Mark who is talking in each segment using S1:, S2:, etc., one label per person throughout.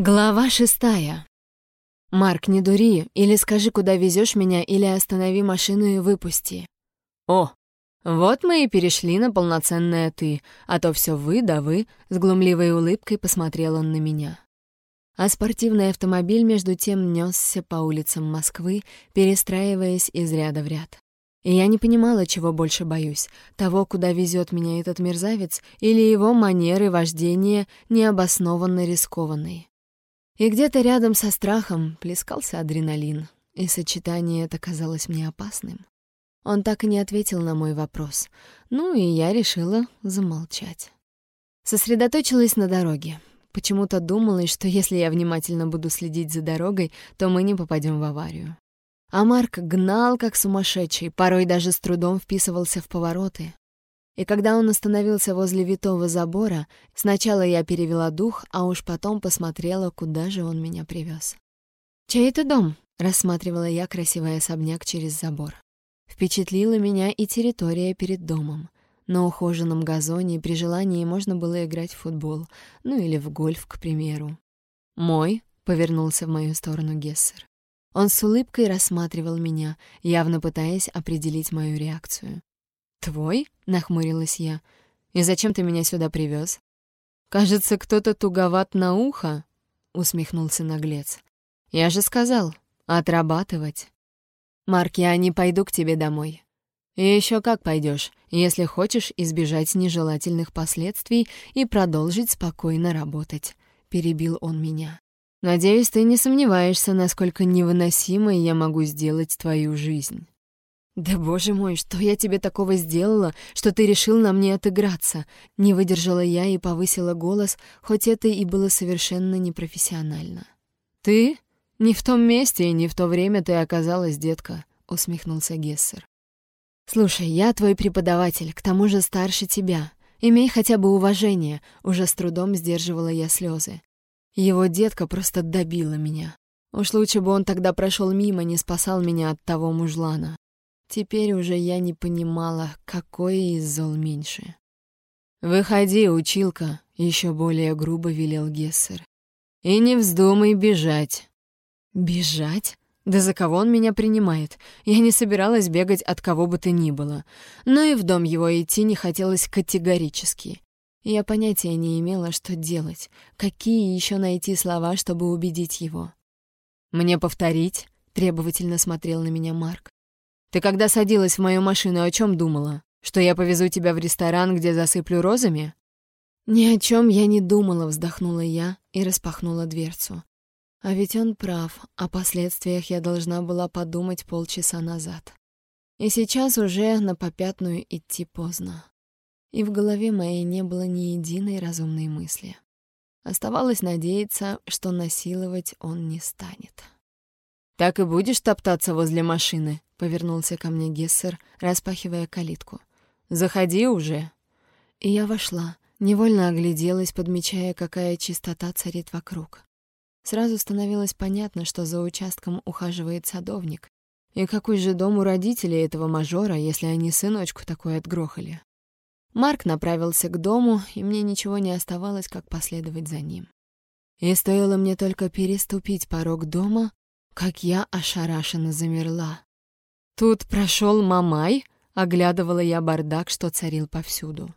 S1: Глава шестая. «Марк, не дури, или скажи, куда везешь меня, или останови машину и выпусти». «О, вот мы и перешли на полноценное «ты», а то все вы да вы», — с глумливой улыбкой посмотрел он на меня. А спортивный автомобиль между тем несся по улицам Москвы, перестраиваясь из ряда в ряд. И я не понимала, чего больше боюсь — того, куда везет меня этот мерзавец, или его манеры вождения необоснованно рискованные. И где-то рядом со страхом плескался адреналин, и сочетание это казалось мне опасным. Он так и не ответил на мой вопрос. Ну и я решила замолчать. Сосредоточилась на дороге. Почему-то думалось, что если я внимательно буду следить за дорогой, то мы не попадем в аварию. А Марк гнал как сумасшедший, порой даже с трудом вписывался в повороты. И когда он остановился возле витого забора, сначала я перевела дух, а уж потом посмотрела, куда же он меня привез. «Чей это дом?» — рассматривала я красивый особняк через забор. Впечатлила меня и территория перед домом. На ухоженном газоне при желании можно было играть в футбол, ну или в гольф, к примеру. «Мой?» — повернулся в мою сторону Гессер. Он с улыбкой рассматривал меня, явно пытаясь определить мою реакцию. «Твой?» — нахмурилась я. «И зачем ты меня сюда привез? «Кажется, кто-то туговат на ухо», — усмехнулся наглец. «Я же сказал, отрабатывать». «Марк, я не пойду к тебе домой». «И еще как пойдешь, если хочешь избежать нежелательных последствий и продолжить спокойно работать», — перебил он меня. «Надеюсь, ты не сомневаешься, насколько невыносимой я могу сделать твою жизнь». «Да боже мой, что я тебе такого сделала, что ты решил на мне отыграться?» Не выдержала я и повысила голос, хоть это и было совершенно непрофессионально. «Ты? Не в том месте и не в то время ты оказалась, детка», — усмехнулся Гессер. «Слушай, я твой преподаватель, к тому же старше тебя. Имей хотя бы уважение», — уже с трудом сдерживала я слезы. Его детка просто добила меня. Уж лучше бы он тогда прошел мимо, не спасал меня от того мужлана. Теперь уже я не понимала, какое из зол меньше. «Выходи, училка», — еще более грубо велел Гессер. «И не вздумай бежать». «Бежать? Да за кого он меня принимает? Я не собиралась бегать от кого бы то ни было. Но и в дом его идти не хотелось категорически. Я понятия не имела, что делать, какие еще найти слова, чтобы убедить его. «Мне повторить?» — требовательно смотрел на меня Марк. Ты когда садилась в мою машину, о чем думала? Что я повезу тебя в ресторан, где засыплю розами?» «Ни о чем я не думала», — вздохнула я и распахнула дверцу. А ведь он прав, о последствиях я должна была подумать полчаса назад. И сейчас уже на попятную идти поздно. И в голове моей не было ни единой разумной мысли. Оставалось надеяться, что насиловать он не станет. «Так и будешь топтаться возле машины?» — повернулся ко мне Гессер, распахивая калитку. «Заходи уже!» И я вошла, невольно огляделась, подмечая, какая чистота царит вокруг. Сразу становилось понятно, что за участком ухаживает садовник. И какой же дом у родителей этого мажора, если они сыночку такой отгрохали? Марк направился к дому, и мне ничего не оставалось, как последовать за ним. И стоило мне только переступить порог дома, как я ошарашенно замерла. Тут прошел Мамай, оглядывала я бардак, что царил повсюду.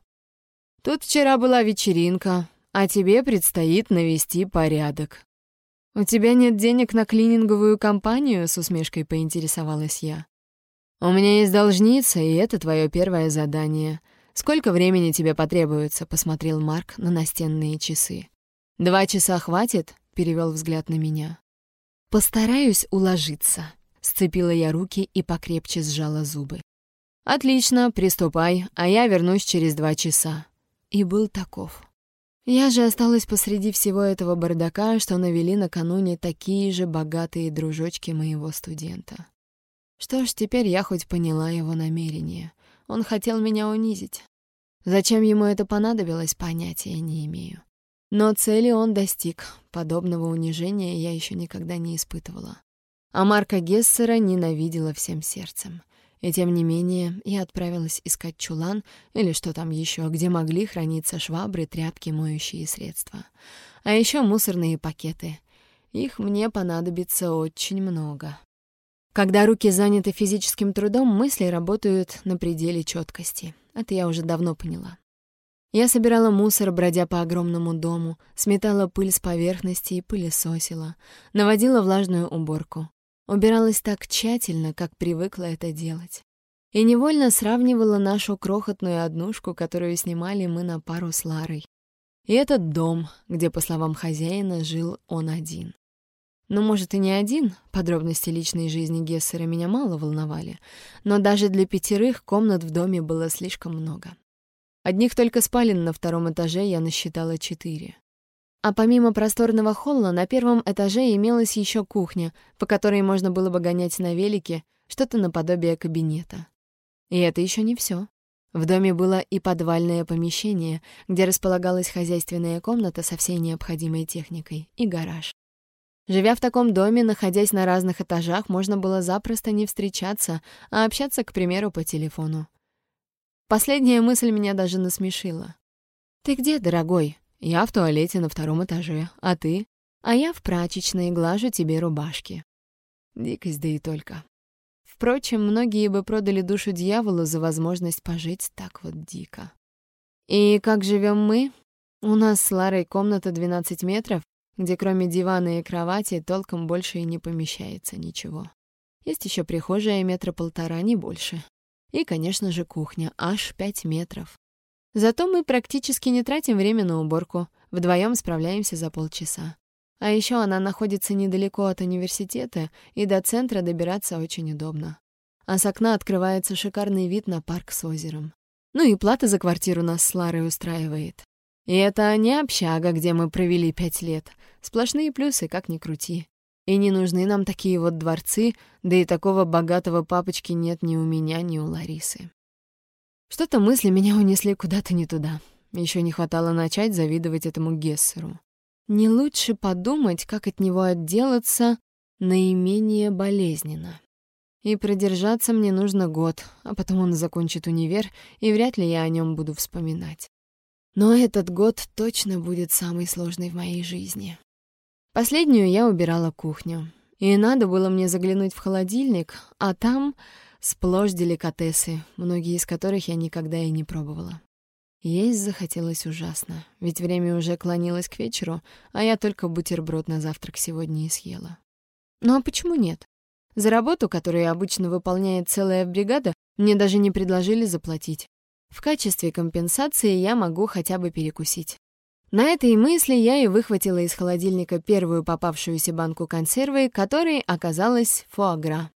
S1: Тут вчера была вечеринка, а тебе предстоит навести порядок. «У тебя нет денег на клининговую компанию?» — с усмешкой поинтересовалась я. «У меня есть должница, и это твое первое задание. Сколько времени тебе потребуется?» — посмотрел Марк на настенные часы. «Два часа хватит?» — перевел взгляд на меня. «Постараюсь уложиться», — сцепила я руки и покрепче сжала зубы. «Отлично, приступай, а я вернусь через два часа». И был таков. Я же осталась посреди всего этого бардака, что навели накануне такие же богатые дружочки моего студента. Что ж, теперь я хоть поняла его намерение. Он хотел меня унизить. Зачем ему это понадобилось, понятия не имею. Но цели он достиг. Подобного унижения я еще никогда не испытывала. А Марка Гессера ненавидела всем сердцем. И тем не менее я отправилась искать чулан или что там еще, где могли храниться швабры, тряпки, моющие средства. А еще мусорные пакеты. Их мне понадобится очень много. Когда руки заняты физическим трудом, мысли работают на пределе четкости. Это я уже давно поняла. Я собирала мусор, бродя по огромному дому, сметала пыль с поверхности и пылесосила, наводила влажную уборку. Убиралась так тщательно, как привыкла это делать. И невольно сравнивала нашу крохотную однушку, которую снимали мы на пару с Ларой. И этот дом, где, по словам хозяина, жил он один. Ну, может, и не один, подробности личной жизни Гессера меня мало волновали, но даже для пятерых комнат в доме было слишком много. Одних только спален на втором этаже я насчитала четыре. А помимо просторного холла, на первом этаже имелась еще кухня, по которой можно было бы гонять на велике, что-то наподобие кабинета. И это еще не все. В доме было и подвальное помещение, где располагалась хозяйственная комната со всей необходимой техникой, и гараж. Живя в таком доме, находясь на разных этажах, можно было запросто не встречаться, а общаться, к примеру, по телефону. Последняя мысль меня даже насмешила. «Ты где, дорогой?» «Я в туалете на втором этаже. А ты?» «А я в прачечной, глажу тебе рубашки». Дикость, да и только. Впрочем, многие бы продали душу дьяволу за возможность пожить так вот дико. И как живем мы? У нас с Ларой комната 12 метров, где кроме дивана и кровати толком больше и не помещается ничего. Есть еще прихожая метра полтора, не больше. И, конечно же, кухня, аж пять метров. Зато мы практически не тратим время на уборку, вдвоем справляемся за полчаса. А еще она находится недалеко от университета, и до центра добираться очень удобно. А с окна открывается шикарный вид на парк с озером. Ну и плата за квартиру нас с Ларой устраивает. И это не общага, где мы провели пять лет. Сплошные плюсы, как ни крути. И не нужны нам такие вот дворцы, да и такого богатого папочки нет ни у меня, ни у Ларисы. Что-то мысли меня унесли куда-то не туда. Еще не хватало начать завидовать этому Гессеру. Не лучше подумать, как от него отделаться наименее болезненно. И продержаться мне нужно год, а потом он закончит универ, и вряд ли я о нем буду вспоминать. Но этот год точно будет самый сложный в моей жизни. Последнюю я убирала кухню. И надо было мне заглянуть в холодильник, а там сплошь деликатесы, многие из которых я никогда и не пробовала. Есть захотелось ужасно, ведь время уже клонилось к вечеру, а я только бутерброд на завтрак сегодня и съела. Ну а почему нет? За работу, которую обычно выполняет целая бригада, мне даже не предложили заплатить. В качестве компенсации я могу хотя бы перекусить. На этой мысли я и выхватила из холодильника первую попавшуюся банку консервы, которой оказалась фуагра.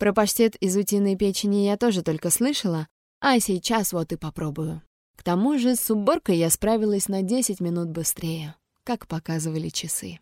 S1: Про паштет из утиной печени я тоже только слышала, а сейчас вот и попробую. К тому же с уборкой я справилась на 10 минут быстрее, как показывали часы.